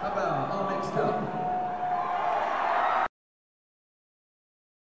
How about all mixed up?